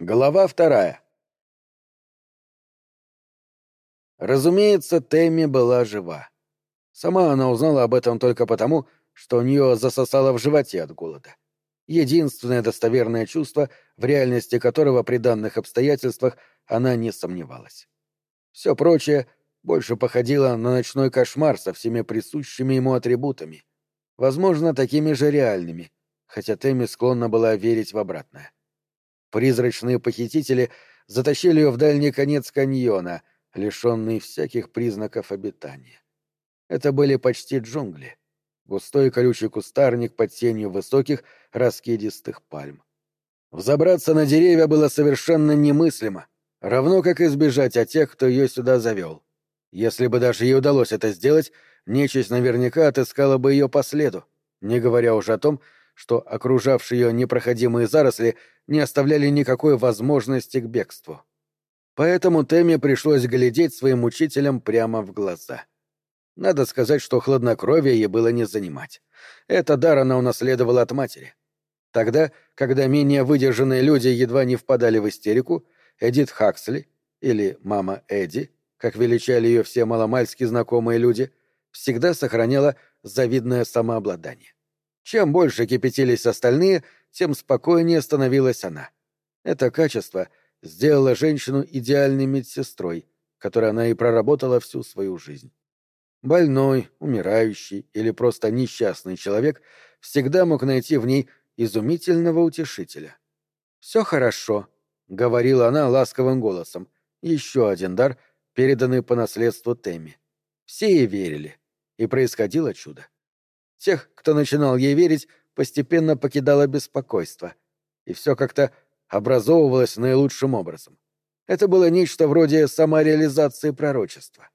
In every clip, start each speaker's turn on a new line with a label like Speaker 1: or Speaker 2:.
Speaker 1: Глава вторая. Разумеется, Тэмми была жива. Сама она узнала об этом только потому, что у нее засосало в животе от голода. Единственное достоверное чувство, в реальности которого при данных обстоятельствах она не сомневалась. Все прочее больше походило на ночной кошмар со всеми присущими ему атрибутами, возможно, такими же реальными, хотя Тэмми склонна была верить в обратное. Призрачные похитители затащили ее в дальний конец каньона, лишенный всяких признаков обитания. Это были почти джунгли. Густой колючий кустарник под тенью высоких, раскидистых пальм. Взобраться на деревья было совершенно немыслимо, равно как избежать от тех, кто ее сюда завел. Если бы даже ей удалось это сделать, нечисть наверняка отыскала бы ее по следу, не говоря уже о том, что окружавшие ее непроходимые заросли не оставляли никакой возможности к бегству. Поэтому Тэмми пришлось глядеть своим учителям прямо в глаза. Надо сказать, что хладнокровие ей было не занимать. Это дар она унаследовала от матери. Тогда, когда менее выдержанные люди едва не впадали в истерику, Эдит Хаксли, или мама Эдди, как величали ее все маломальски знакомые люди, всегда сохраняла завидное самообладание. Чем больше кипятились остальные, тем спокойнее становилась она. Это качество сделало женщину идеальной медсестрой, которой она и проработала всю свою жизнь. Больной, умирающий или просто несчастный человек всегда мог найти в ней изумительного утешителя. «Все хорошо», — говорила она ласковым голосом. Еще один дар, переданный по наследству Тэмми. Все ей верили, и происходило чудо. Тех, кто начинал ей верить, постепенно покидало беспокойство, и все как-то образовывалось наилучшим образом. Это было нечто вроде самореализации пророчества.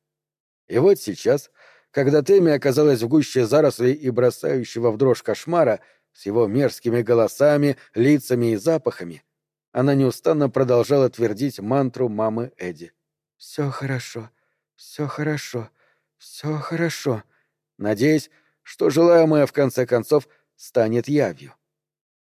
Speaker 1: И вот сейчас, когда Тэмми оказалась в гуще зарослей и бросающего в дрожь кошмара, с его мерзкими голосами, лицами и запахами, она неустанно продолжала твердить мантру мамы Эдди. «Все хорошо, все хорошо, все хорошо», надеясь, что желаемое в конце концов станет явью.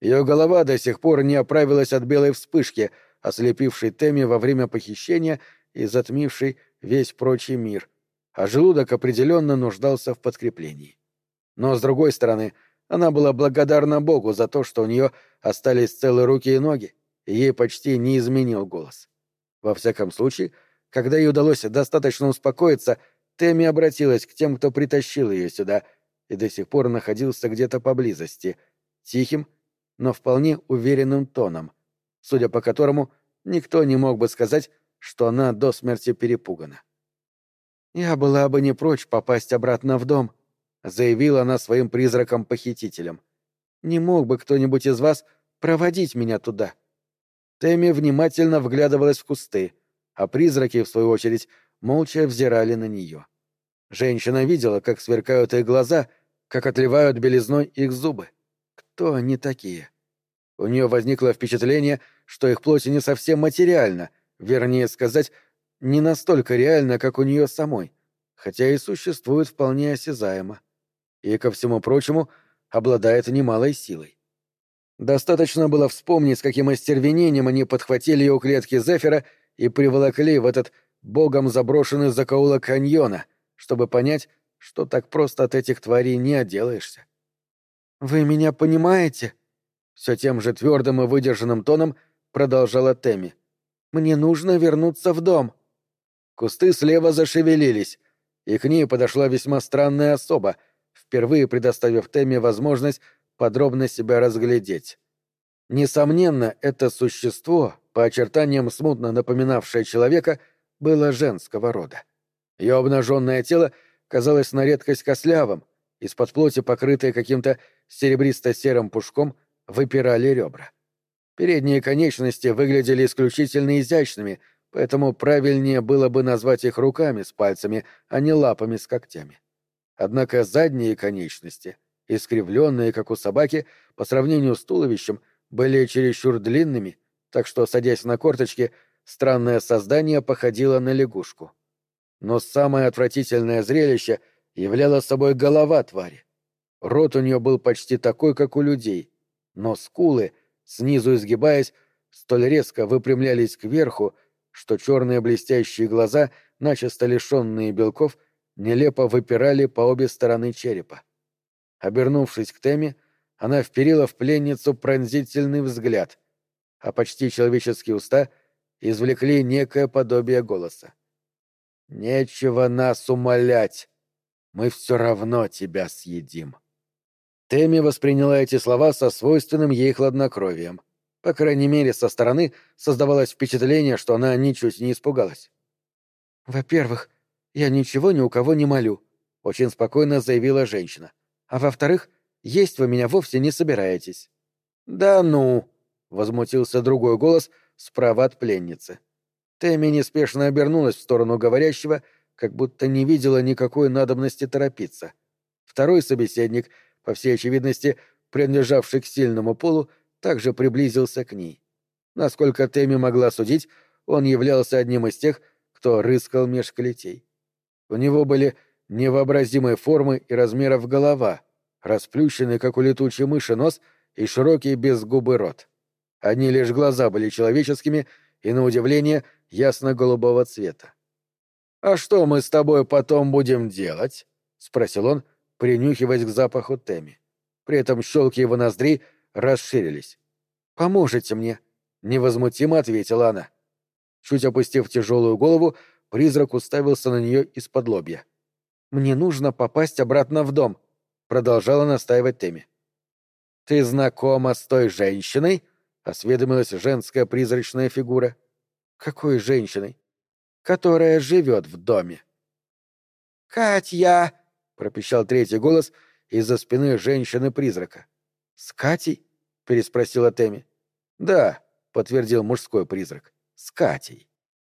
Speaker 1: Ее голова до сих пор не оправилась от белой вспышки, ослепившей Тэмми во время похищения и затмившей весь прочий мир, а желудок определенно нуждался в подкреплении. Но, с другой стороны, она была благодарна Богу за то, что у нее остались целые руки и ноги, и ей почти не изменил голос. Во всяком случае, когда ей удалось достаточно успокоиться, Тэмми обратилась к тем, кто притащил ее сюда — и до сих пор находился где-то поблизости, тихим, но вполне уверенным тоном, судя по которому никто не мог бы сказать, что она до смерти перепугана. «Я была бы не прочь попасть обратно в дом», — заявила она своим призраком-похитителем. «Не мог бы кто-нибудь из вас проводить меня туда?» Тэмми внимательно вглядывалась в кусты, а призраки, в свою очередь, молча взирали на нее. Женщина видела, как сверкают их глаза, как отливают белизной их зубы. Кто они такие? У нее возникло впечатление, что их плоть не совсем материальна, вернее сказать, не настолько реальна, как у нее самой, хотя и существует вполне осязаемо. И, ко всему прочему, обладает немалой силой. Достаточно было вспомнить, с каким остервенением они подхватили ее у клетки Зефира и приволокли в этот богом заброшенный закоулок каньона — чтобы понять, что так просто от этих тварей не отделаешься. «Вы меня понимаете?» Все тем же твердым и выдержанным тоном продолжала Тэмми. «Мне нужно вернуться в дом». Кусты слева зашевелились, и к ней подошла весьма странная особа, впервые предоставив Тэмми возможность подробно себя разглядеть. Несомненно, это существо, по очертаниям смутно напоминавшее человека, было женского рода. Ее обнаженное тело казалось на редкость кослявым, из-под плоти, покрытые каким-то серебристо-серым пушком, выпирали ребра. Передние конечности выглядели исключительно изящными, поэтому правильнее было бы назвать их руками с пальцами, а не лапами с когтями. Однако задние конечности, искривленные, как у собаки, по сравнению с туловищем, были чересчур длинными, так что, садясь на корточки, странное создание походило на лягушку. Но самое отвратительное зрелище являло собой голова твари. Рот у нее был почти такой, как у людей, но скулы, снизу изгибаясь, столь резко выпрямлялись кверху, что черные блестящие глаза, начисто лишенные белков, нелепо выпирали по обе стороны черепа. Обернувшись к Тэмми, она вперила в пленницу пронзительный взгляд, а почти человеческие уста извлекли некое подобие голоса. «Нечего нас умолять. Мы все равно тебя съедим». Тэмми восприняла эти слова со свойственным ей хладнокровием. По крайней мере, со стороны создавалось впечатление, что она ничуть не испугалась. «Во-первых, я ничего ни у кого не молю», — очень спокойно заявила женщина. «А во-вторых, есть вы меня вовсе не собираетесь». «Да ну!» — возмутился другой голос справа от пленницы. Тэмми неспешно обернулась в сторону говорящего, как будто не видела никакой надобности торопиться. Второй собеседник — по всей очевидности, принадлежавший к сильному полу, также приблизился к ней. Насколько Тэмми могла судить, он являлся одним из тех, кто рыскал меж клетей. У него были невообразимой формы и размеров голова, расплющенный, как у летучей мыши, нос и широкий безгубый рот. Одни лишь глаза были человеческими и, на удивление, ясно-голубого цвета. «А что мы с тобой потом будем делать?» — спросил он, принюхиваясь к запаху Теми. При этом щелки его ноздрей расширились. «Поможете мне», — невозмутимо ответила она. Чуть опустив тяжелую голову, призрак уставился на нее из-под лобья. «Мне нужно попасть обратно в дом», — продолжала настаивать Теми. «Ты знакома с той женщиной?» — осведомилась женская призрачная фигура. «Какой женщиной?» «Которая живет в доме». «Катя!» — пропищал третий голос из-за спины женщины-призрака. «С Катей?» — переспросила Тэмми. «Да», — подтвердил мужской призрак. «С Катей».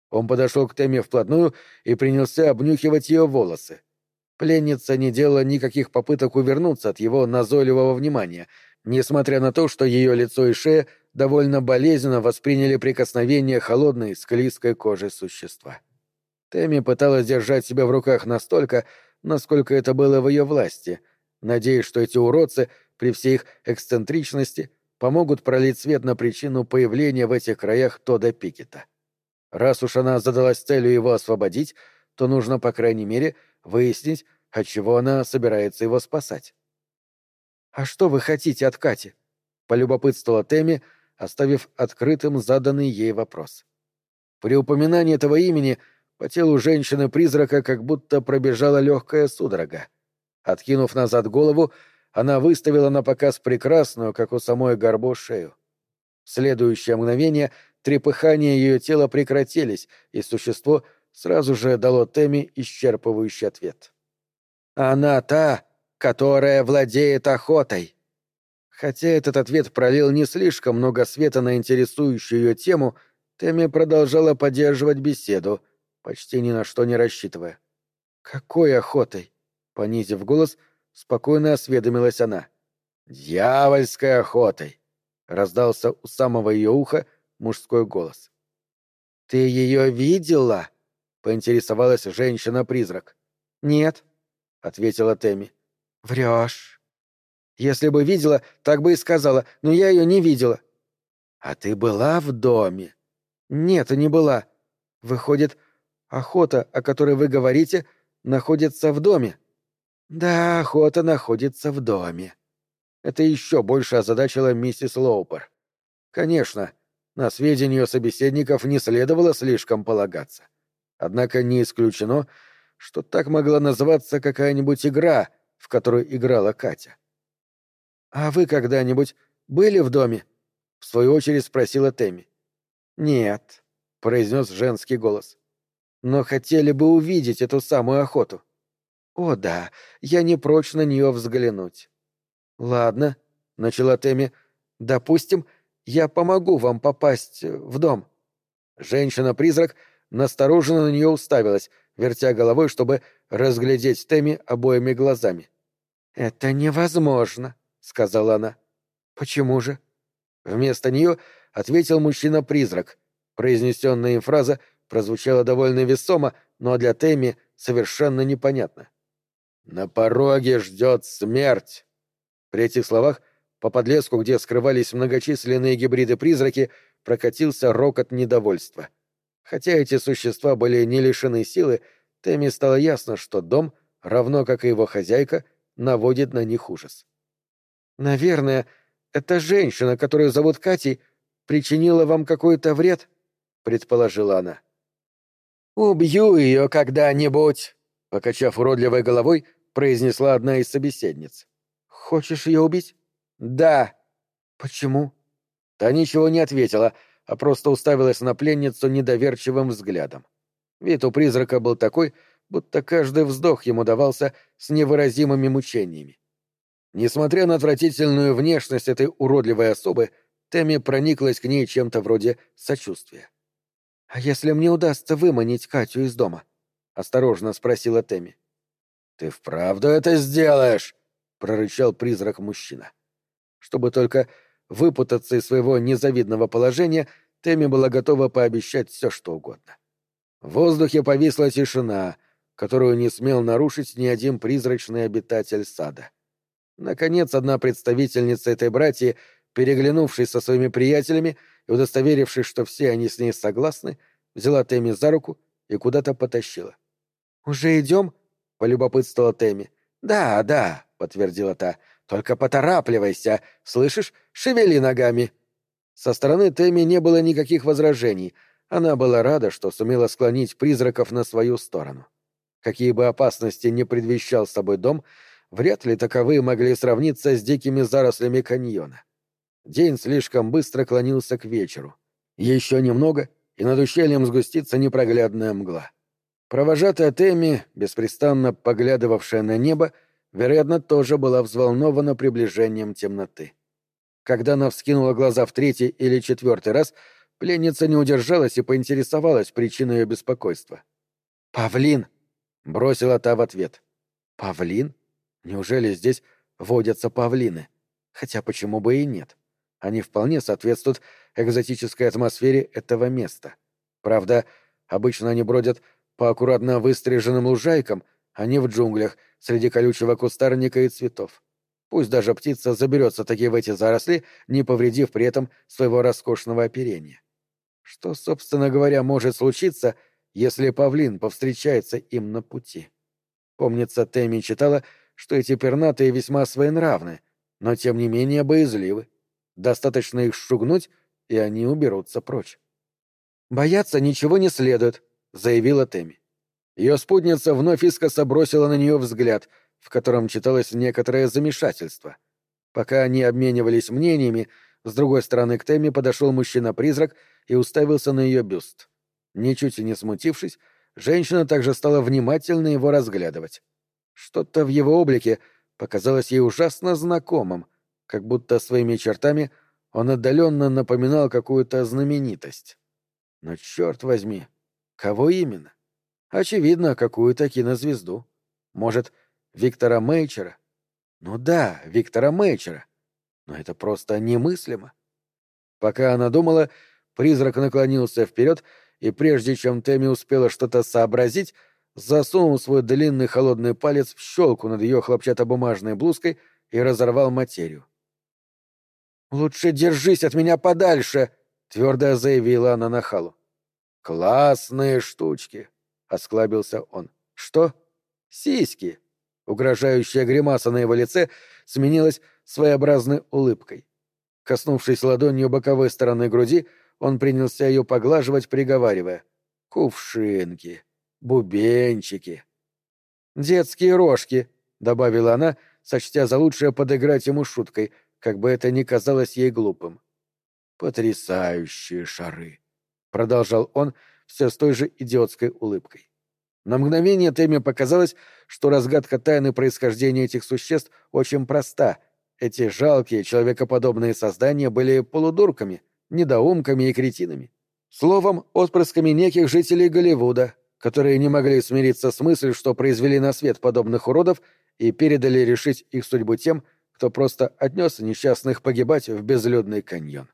Speaker 1: Он подошел к Тэмми вплотную и принялся обнюхивать ее волосы. Пленница не делала никаких попыток увернуться от его назойливого внимания, несмотря на то, что ее лицо и шея довольно болезненно восприняли прикосновение холодной, склизкой кожи существа. Тэмми пыталась держать себя в руках настолько, насколько это было в ее власти, надеясь, что эти уродцы, при всей их эксцентричности, помогут пролить свет на причину появления в этих краях Тода Пикета. Раз уж она задалась целью его освободить, то нужно, по крайней мере, выяснить, от чего она собирается его спасать. «А что вы хотите от Кати?» — полюбопытствовала Тэмми, оставив открытым заданный ей вопрос. При упоминании этого имени — по телу женщины-призрака как будто пробежала легкая судорога. Откинув назад голову, она выставила на показ прекрасную, как у самой Горбо, шею. В следующее мгновение трепыхания ее тела прекратились, и существо сразу же дало Тэмми исчерпывающий ответ. «Она та, которая владеет охотой». Хотя этот ответ пролил не слишком много света на интересующую ее тему, Тэмми продолжала поддерживать беседу — почти ни на что не рассчитывая. «Какой охотой?» — понизив голос, спокойно осведомилась она. «Дьявольской охотой!» — раздался у самого ее уха мужской голос. «Ты ее видела?» — поинтересовалась женщина-призрак. «Нет», — ответила Тэмми. «Врешь». «Если бы видела, так бы и сказала, но я ее не видела». «А ты была в доме?» «Нет, не была. Выходит, Охота, о которой вы говорите, находится в доме. Да, охота находится в доме. Это еще больше озадачило миссис Лоупер. Конечно, на сведения ее собеседников не следовало слишком полагаться. Однако не исключено, что так могла называться какая-нибудь игра, в которую играла Катя. «А вы когда-нибудь были в доме?» — в свою очередь спросила Тэмми. «Нет», — произнес женский голос но хотели бы увидеть эту самую охоту. О да, я не прочь на нее взглянуть. Ладно, начала Тэмми. Допустим, я помогу вам попасть в дом. Женщина-призрак настороженно на нее уставилась, вертя головой, чтобы разглядеть Тэмми обоими глазами. «Это невозможно», — сказала она. «Почему же?» Вместо нее ответил мужчина-призрак. Произнесенная им фраза — прозвучало довольно весомо, но для Тэмми совершенно непонятно. «На пороге ждет смерть!» При этих словах по подлеску, где скрывались многочисленные гибриды-призраки, прокатился рокот недовольства. Хотя эти существа были не лишены силы, Тэмми стало ясно, что дом, равно как и его хозяйка, наводит на них ужас. «Наверное, эта женщина, которую зовут Катей, причинила вам какой-то вред?» — предположила она. «Убью ее когда-нибудь!» — покачав уродливой головой, произнесла одна из собеседниц. «Хочешь ее убить?» «Да». «Почему?» Та ничего не ответила, а просто уставилась на пленницу недоверчивым взглядом. Вид у призрака был такой, будто каждый вздох ему давался с невыразимыми мучениями. Несмотря на отвратительную внешность этой уродливой особы, Тэмми прониклась к ней чем-то вроде сочувствия. «А если мне удастся выманить Катю из дома?» — осторожно спросила Тэмми. «Ты вправду это сделаешь?» — прорычал призрак-мужчина. Чтобы только выпутаться из своего незавидного положения, Тэмми была готова пообещать все, что угодно. В воздухе повисла тишина, которую не смел нарушить ни один призрачный обитатель сада. Наконец, одна представительница этой братьи, переглянувшись со своими приятелями и удостоверившись, что все они с ней согласны, взяла Тэмми за руку и куда-то потащила. «Уже идем?» — полюбопытствовала Тэмми. «Да, да», — подтвердила та. «Только поторапливайся. Слышишь? Шевели ногами». Со стороны Тэмми не было никаких возражений. Она была рада, что сумела склонить призраков на свою сторону. Какие бы опасности не предвещал с собой дом, вряд ли таковые могли сравниться с дикими зарослями каньона. День слишком быстро клонился к вечеру. Еще немного, и над ущельем сгустится непроглядная мгла. Провожатая Тэмми, беспрестанно поглядывавшая на небо, вероятно, тоже была взволнована приближением темноты. Когда она вскинула глаза в третий или четвертый раз, пленница не удержалась и поинтересовалась причиной ее беспокойства. «Павлин!» — бросила та в ответ. «Павлин? Неужели здесь водятся павлины? Хотя почему бы и нет? Они вполне соответствуют экзотической атмосфере этого места. Правда, обычно они бродят по аккуратно выстриженным лужайкам, а не в джунглях, среди колючего кустарника и цветов. Пусть даже птица заберется таки в эти заросли, не повредив при этом своего роскошного оперения. Что, собственно говоря, может случиться, если павлин повстречается им на пути? Помнится, Тэмми читала, что эти пернатые весьма своенравны, но тем не менее боязливы. Достаточно их шугнуть, и они уберутся прочь. «Бояться ничего не следует», — заявила Тэмми. Ее спутница вновь искоса бросила на нее взгляд, в котором читалось некоторое замешательство. Пока они обменивались мнениями, с другой стороны к Тэмми подошел мужчина-призрак и уставился на ее бюст. Ничуть не смутившись, женщина также стала внимательно его разглядывать. Что-то в его облике показалось ей ужасно знакомым, как будто своими чертами он отдаленно напоминал какую-то знаменитость. Но черт возьми, кого именно? Очевидно, какую-то кинозвезду. Может, Виктора Мейчера? Ну да, Виктора Мейчера. Но это просто немыслимо. Пока она думала, призрак наклонился вперед, и прежде чем Тэмми успела что-то сообразить, засунул свой длинный холодный палец в щелку над ее хлопчатобумажной блузкой и разорвал материю. «Лучше держись от меня подальше!» — твердо заявила она нахалу. «Классные штучки!» — осклабился он. «Что?» «Сиськи!» Угрожающая гримаса на его лице сменилась своеобразной улыбкой. Коснувшись ладонью боковой стороны груди, он принялся ее поглаживать, приговаривая. «Кувшинки! Бубенчики!» «Детские рожки!» — добавила она, сочтя за лучшее подыграть ему шуткой, как бы это ни казалось ей глупым. «Потрясающие шары!» — продолжал он все с той же идиотской улыбкой. На мгновение Тэмми показалось, что разгадка тайны происхождения этих существ очень проста. Эти жалкие, человекоподобные создания были полудурками, недоумками и кретинами. Словом, отпрысками неких жителей Голливуда, которые не могли смириться с мыслью, что произвели на свет подобных уродов и передали решить их судьбу тем, кто просто отнес несчастных погибать в безлюдный каньон.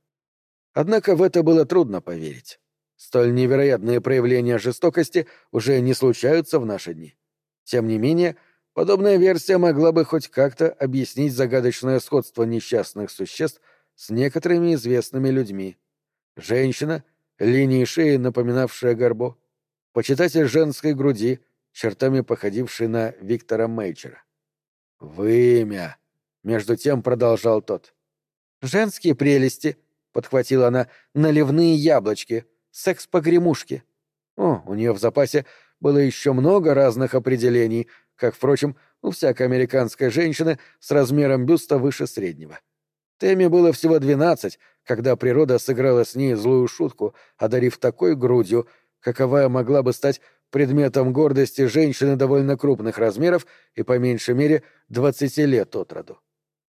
Speaker 1: Однако в это было трудно поверить. Столь невероятные проявления жестокости уже не случаются в наши дни. Тем не менее, подобная версия могла бы хоть как-то объяснить загадочное сходство несчастных существ с некоторыми известными людьми. Женщина, линии шеи, напоминавшая горбо. Почитатель женской груди, чертами походивший на Виктора Мейчера. «Вымя!» — между тем продолжал тот. «Женские прелести!» — подхватила она. «Наливные яблочки! Секс-погремушки!» О, у нее в запасе было еще много разных определений, как, впрочем, у всякой американской женщины с размером бюста выше среднего. Тэмми было всего двенадцать, когда природа сыграла с ней злую шутку, одарив такой грудью, каковая могла бы стать предметом гордости женщины довольно крупных размеров и, по меньшей мере, двадцати лет от роду.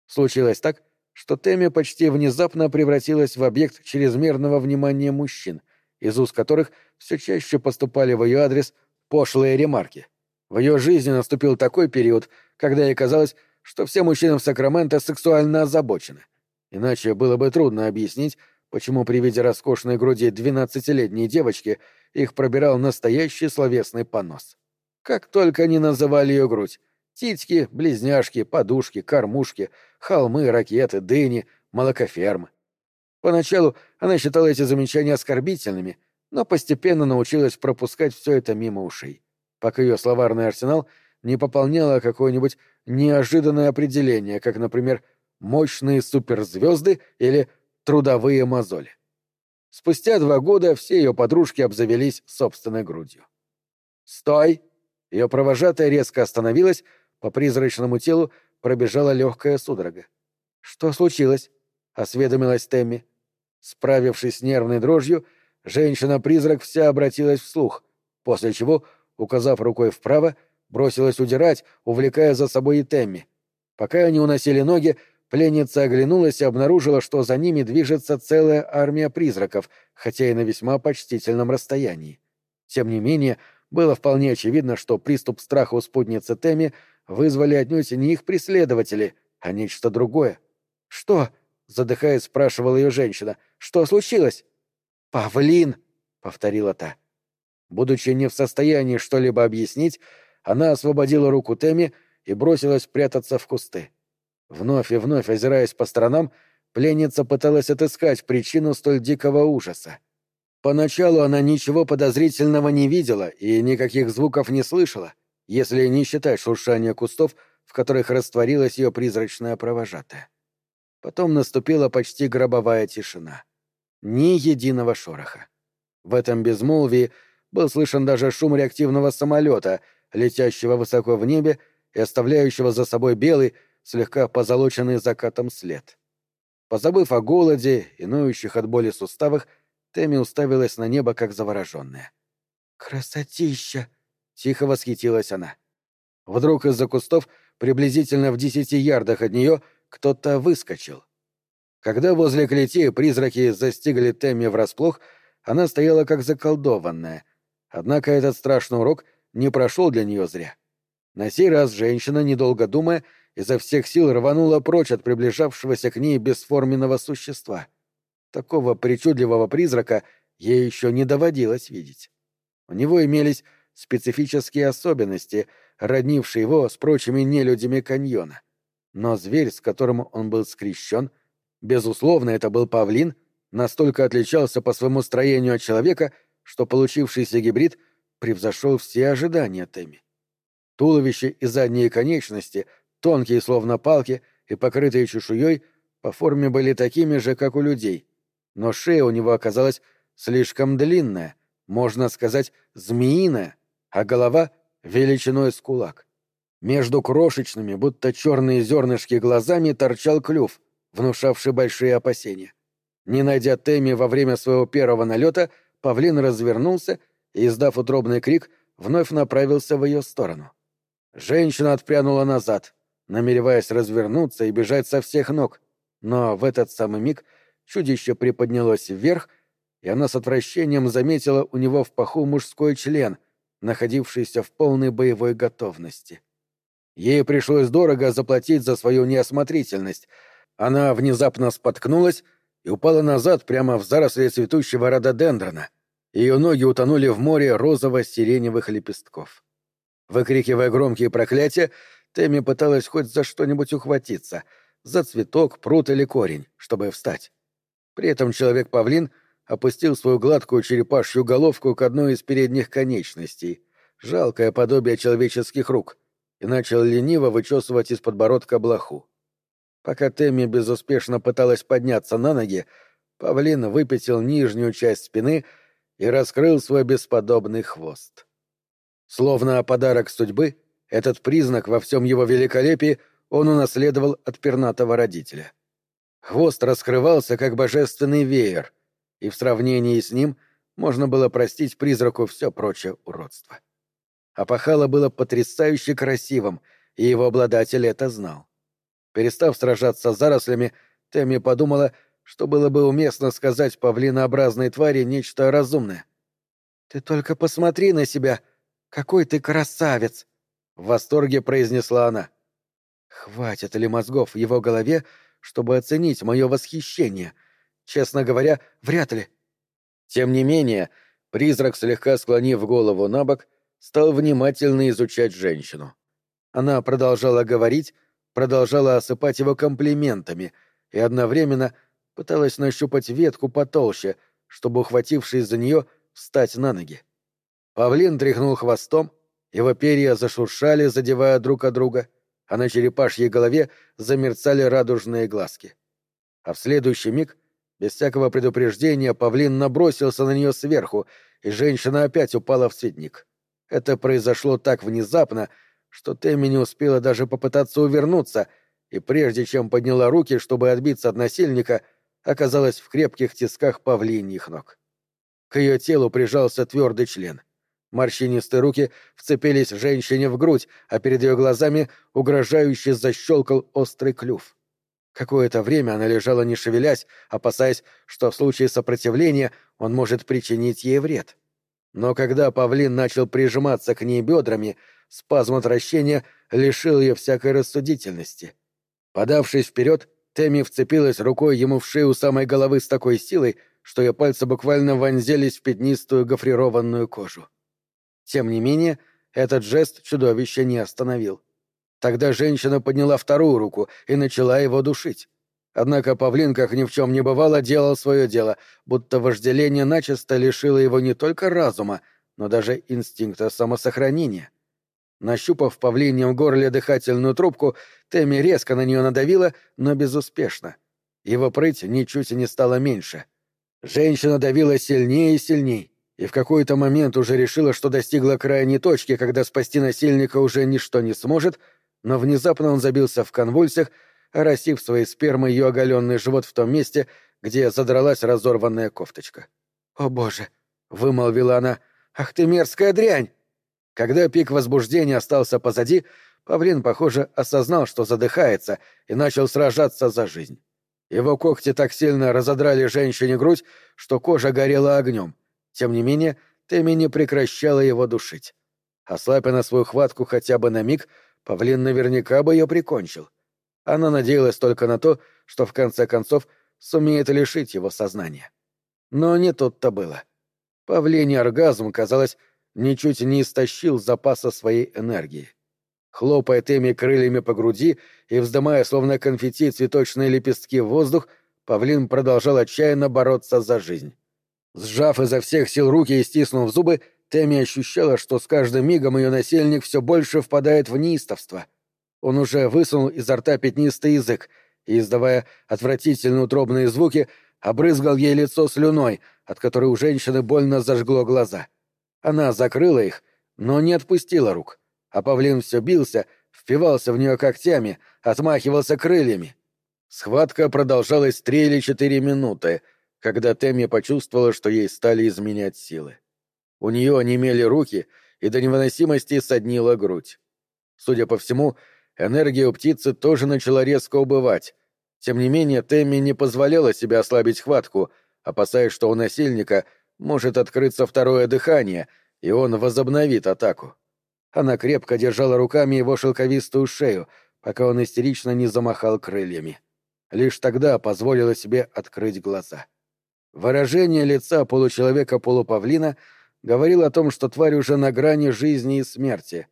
Speaker 1: Случилось так, что Тэмми почти внезапно превратилась в объект чрезмерного внимания мужчин, из уст которых все чаще поступали в ее адрес пошлые ремарки. В ее жизни наступил такой период, когда ей казалось, что все мужчины в Сакраменто сексуально озабочены. Иначе было бы трудно объяснить, почему при виде роскошной груди двенадцатилетней девочки их пробирал настоящий словесный понос. Как только они называли ее грудь — титьки, близняшки, подушки, кормушки, холмы, ракеты, дыни, молокофермы. Поначалу она считала эти замечания оскорбительными, но постепенно научилась пропускать все это мимо ушей, пока ее словарный арсенал не пополняло какое-нибудь неожиданное определение, как, например, «мощные суперзвезды» или «трудовые мозоли». Спустя два года все ее подружки обзавелись собственной грудью. «Стой!» Ее провожатая резко остановилась, по призрачному телу пробежала легкая судорога. «Что случилось?» — осведомилась Темми. Справившись с нервной дрожью, женщина-призрак вся обратилась вслух, после чего, указав рукой вправо, бросилась удирать, увлекая за собой и Темми. Пока они уносили ноги, пленница оглянулась и обнаружила, что за ними движется целая армия призраков, хотя и на весьма почтительном расстоянии. Тем не менее, было вполне очевидно, что приступ страха у спутницы Тэмми вызвали отнюдь не их преследователи, а нечто другое. «Что?» — задыхаясь, спрашивала ее женщина. «Что случилось?» «Павлин!» — повторила та. Будучи не в состоянии что-либо объяснить, она освободила руку Тэмми и бросилась прятаться в кусты. Вновь и вновь озираясь по сторонам, пленница пыталась отыскать причину столь дикого ужаса. Поначалу она ничего подозрительного не видела и никаких звуков не слышала, если не считать шуршания кустов, в которых растворилась ее призрачная провожатая. Потом наступила почти гробовая тишина. Ни единого шороха. В этом безмолвии был слышен даже шум реактивного самолета, летящего высоко в небе и оставляющего за собой белый, слегка позолоченный закатом след. Позабыв о голоде и ноющих от боли суставах, Тэмми уставилась на небо, как завороженная. «Красотища!» — тихо восхитилась она. Вдруг из-за кустов, приблизительно в десяти ярдах от нее, кто-то выскочил. Когда возле клетей призраки застигли Тэмми врасплох, она стояла как заколдованная. Однако этот страшный урок не прошел для нее зря. На сей раз женщина, недолго думая, изо всех сил рванула прочь от приближавшегося к ней бесформенного существа. Такого причудливого призрака ей еще не доводилось видеть. У него имелись специфические особенности, роднившие его с прочими нелюдями каньона. Но зверь, с которым он был скрещен, безусловно, это был павлин, настолько отличался по своему строению от человека, что получившийся гибрид превзошел все ожидания Тэмми. Туловище и задние конечности — тонкие, словно палки, и покрытые чешуей, по форме были такими же, как у людей. Но шея у него оказалась слишком длинная, можно сказать, змеиная, а голова — величиной с кулак. Между крошечными, будто черные зернышки глазами торчал клюв, внушавший большие опасения. Не найдя Тэмми во время своего первого налета, павлин развернулся и, издав утробный крик, вновь направился в ее сторону. Женщина отпрянула назад, намереваясь развернуться и бежать со всех ног, но в этот самый миг чудище приподнялось вверх, и она с отвращением заметила у него в паху мужской член, находившийся в полной боевой готовности. Ей пришлось дорого заплатить за свою неосмотрительность. Она внезапно споткнулась и упала назад прямо в заросли цветущего рододендрона. Ее ноги утонули в море розово-сиреневых лепестков. Выкрикивая громкие проклятия, Тэмми пыталась хоть за что-нибудь ухватиться, за цветок, пруд или корень, чтобы встать. При этом человек-павлин опустил свою гладкую черепашью головку к одной из передних конечностей, жалкое подобие человеческих рук, и начал лениво вычесывать из подбородка блоху. Пока Тэмми безуспешно пыталась подняться на ноги, павлин выпятил нижнюю часть спины и раскрыл свой бесподобный хвост. Словно подарок судьбы, этот признак во всем его великолепии он унаследовал от пернатого родителя. Хвост раскрывался, как божественный веер, и в сравнении с ним можно было простить призраку все прочее уродство. Апахало было потрясающе красивым, и его обладатель это знал. Перестав сражаться с зарослями, Тэмми подумала, что было бы уместно сказать павлинообразной твари нечто разумное. «Ты только посмотри на себя! Какой ты красавец!» — в восторге произнесла она. «Хватит ли мозгов в его голове, чтобы оценить мое восхищение? Честно говоря, вряд ли». Тем не менее, призрак, слегка склонив голову на бок, стал внимательно изучать женщину. Она продолжала говорить, продолжала осыпать его комплиментами и одновременно пыталась нащупать ветку потолще, чтобы, ухватившись за нее, встать на ноги. Павлин тряхнул хвостом, его перья зашуршали, задевая друг от друга, а на черепашьей голове замерцали радужные глазки. А в следующий миг, без всякого предупреждения, павлин набросился на нее сверху, и женщина опять упала в цветник. Это произошло так внезапно, что Тэмми не успела даже попытаться увернуться, и прежде чем подняла руки, чтобы отбиться от насильника, оказалась в крепких тисках павлиньих ног. К ее телу прижался твердый член. Морщинистые руки вцепились женщине в грудь, а перед ее глазами угрожающе защелкал острый клюв. Какое-то время она лежала не шевелясь, опасаясь, что в случае сопротивления он может причинить ей вред. Но когда павлин начал прижиматься к ней бедрами, спазм отвращения лишил ее всякой рассудительности. Подавшись вперед, Тэмми вцепилась рукой ему в шею самой головы с такой силой, что ее пальцы буквально вонзились в пятнистую гофрированную кожу. Тем не менее, этот жест чудовище не остановил. Тогда женщина подняла вторую руку и начала его душить. Однако павлин, как ни в чем не бывало, делал свое дело, будто вожделение начисто лишило его не только разума, но даже инстинкта самосохранения. Нащупав в павлиньем горле дыхательную трубку, Тэмми резко на нее надавила, но безуспешно. Его прыть ничуть не стало меньше. Женщина давила сильнее и сильнее, и в какой-то момент уже решила, что достигла крайней точки, когда спасти насильника уже ничто не сможет, но внезапно он забился в конвульсиях, оросив своей спермой ее оголенный живот в том месте, где задралась разорванная кофточка. «О боже!» — вымолвила она. «Ах ты мерзкая дрянь!» Когда пик возбуждения остался позади, Павлин, похоже, осознал, что задыхается, и начал сражаться за жизнь. Его когти так сильно разодрали женщине грудь, что кожа горела огнем. Тем не менее, Тэмми не прекращала его душить. Ослабя на свою хватку хотя бы на миг, Павлин наверняка бы ее прикончил. Она надеялась только на то, что в конце концов сумеет лишить его сознания. Но не тут-то было. Павлиний оргазм, казалось, ничуть не истощил запаса своей энергии. Хлопая теми крыльями по груди и вздымая, словно конфетти, цветочные лепестки в воздух, павлин продолжал отчаянно бороться за жизнь. Сжав изо всех сил руки и стиснув зубы, Тэмми ощущала, что с каждым мигом ее насельник все больше впадает в неистовство — он уже высунул изо рта пятнистый язык и, издавая отвратительные утробные звуки, обрызгал ей лицо слюной, от которой у женщины больно зажгло глаза. Она закрыла их, но не отпустила рук, а павлин все бился, впивался в нее когтями, отмахивался крыльями. Схватка продолжалась три или четыре минуты, когда Тэмми почувствовала, что ей стали изменять силы. У нее онемели руки, и до невыносимости соднила грудь. Судя по всему, Энергия у птицы тоже начала резко убывать. Тем не менее, Тэмми не позволяла себе ослабить хватку, опасаясь, что у насильника может открыться второе дыхание, и он возобновит атаку. Она крепко держала руками его шелковистую шею, пока он истерично не замахал крыльями. Лишь тогда позволила себе открыть глаза. Выражение лица получеловека-полупавлина говорило о том, что тварь уже на грани жизни и смерти.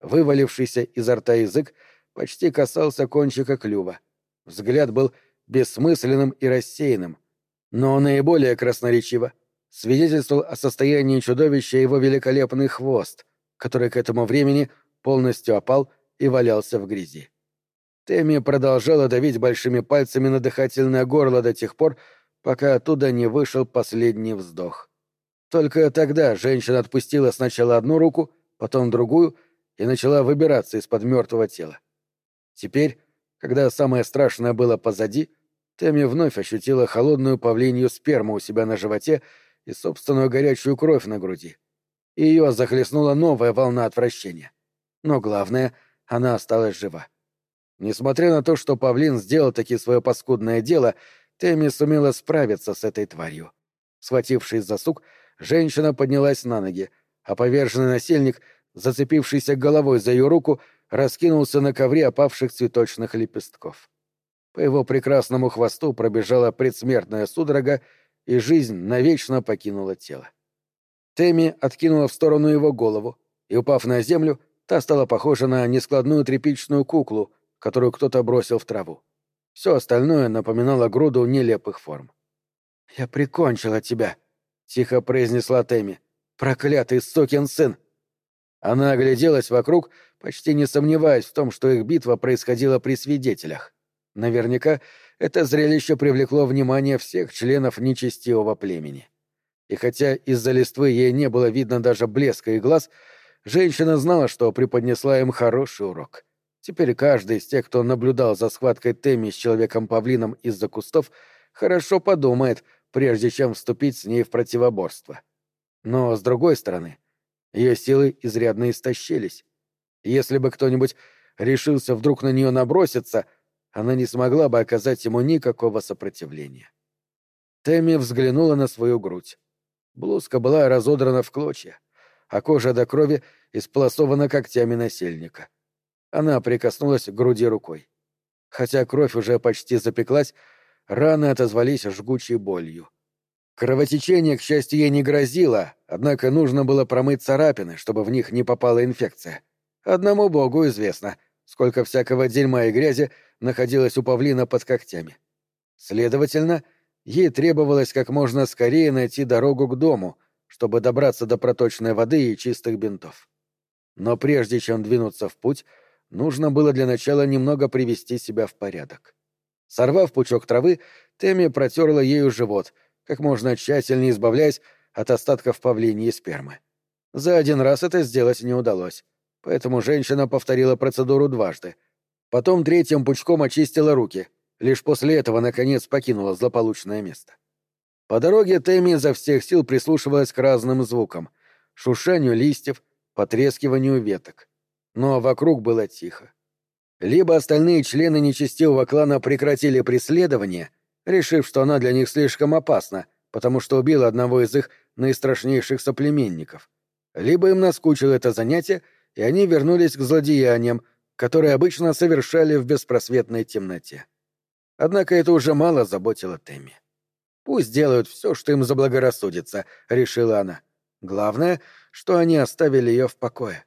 Speaker 1: Вывалившийся изо рта язык почти касался кончика клюва. Взгляд был бессмысленным и рассеянным. Но наиболее красноречиво свидетельствовал о состоянии чудовища его великолепный хвост, который к этому времени полностью опал и валялся в грязи. Тэмми продолжала давить большими пальцами на дыхательное горло до тех пор, пока оттуда не вышел последний вздох. Только тогда женщина отпустила сначала одну руку, потом другую и начала выбираться из-под мертвого тела. Теперь, когда самое страшное было позади, Тэмми вновь ощутила холодную павлинью сперму у себя на животе и собственную горячую кровь на груди. Ее захлестнула новая волна отвращения. Но главное, она осталась жива. Несмотря на то, что павлин сделал таки свое паскудное дело, Тэмми сумела справиться с этой тварью. Схватившись за сук, женщина поднялась на ноги, а поверженный насильник, зацепившийся головой за ее руку, раскинулся на ковре опавших цветочных лепестков. По его прекрасному хвосту пробежала предсмертная судорога, и жизнь навечно покинула тело. Тэмми откинула в сторону его голову, и, упав на землю, та стала похожа на нескладную тряпичную куклу, которую кто-то бросил в траву. Все остальное напоминало груду нелепых форм. «Я прикончила тебя», — тихо произнесла Тэмми. «Проклятый сукин сын!» Она огляделась вокруг, почти не сомневаясь в том, что их битва происходила при свидетелях. Наверняка это зрелище привлекло внимание всех членов нечестивого племени. И хотя из-за листвы ей не было видно даже блеска и глаз, женщина знала, что преподнесла им хороший урок. Теперь каждый из тех, кто наблюдал за схваткой Тэмми с Человеком-павлином из-за кустов, хорошо подумает, прежде чем вступить с ней в противоборство. Но, с другой стороны, ее силы изрядно истощились. Если бы кто-нибудь решился вдруг на нее наброситься, она не смогла бы оказать ему никакого сопротивления. Тэмми взглянула на свою грудь. Блузка была разодрана в клочья, а кожа до крови исполосована когтями насельника. Она прикоснулась к груди рукой. Хотя кровь уже почти запеклась, раны отозвались жгучей болью. Кровотечение, к счастью, ей не грозило, однако нужно было промыть царапины, чтобы в них не попала инфекция. Одному богу известно, сколько всякого дерьма и грязи находилась у павлина под когтями. Следовательно, ей требовалось как можно скорее найти дорогу к дому, чтобы добраться до проточной воды и чистых бинтов. Но прежде чем двинуться в путь, нужно было для начала немного привести себя в порядок. Сорвав пучок травы, Тэмми протерла ею живот, как можно тщательнее избавляясь от остатков павлиньей спермы. За один раз это сделать не удалось, поэтому женщина повторила процедуру дважды — Потом третьим пучком очистила руки. Лишь после этого, наконец, покинула злополучное место. По дороге Тэмми изо всех сил прислушивалась к разным звукам — шуршанию листьев, потрескиванию веток. Но вокруг было тихо. Либо остальные члены нечестивого клана прекратили преследование, решив, что она для них слишком опасна, потому что убила одного из их наистрашнейших соплеменников. Либо им наскучило это занятие, и они вернулись к злодеяниям, которые обычно совершали в беспросветной темноте. Однако это уже мало заботило Тэмми. «Пусть делают все, что им заблагорассудится», — решила она. «Главное, что они оставили ее в покое».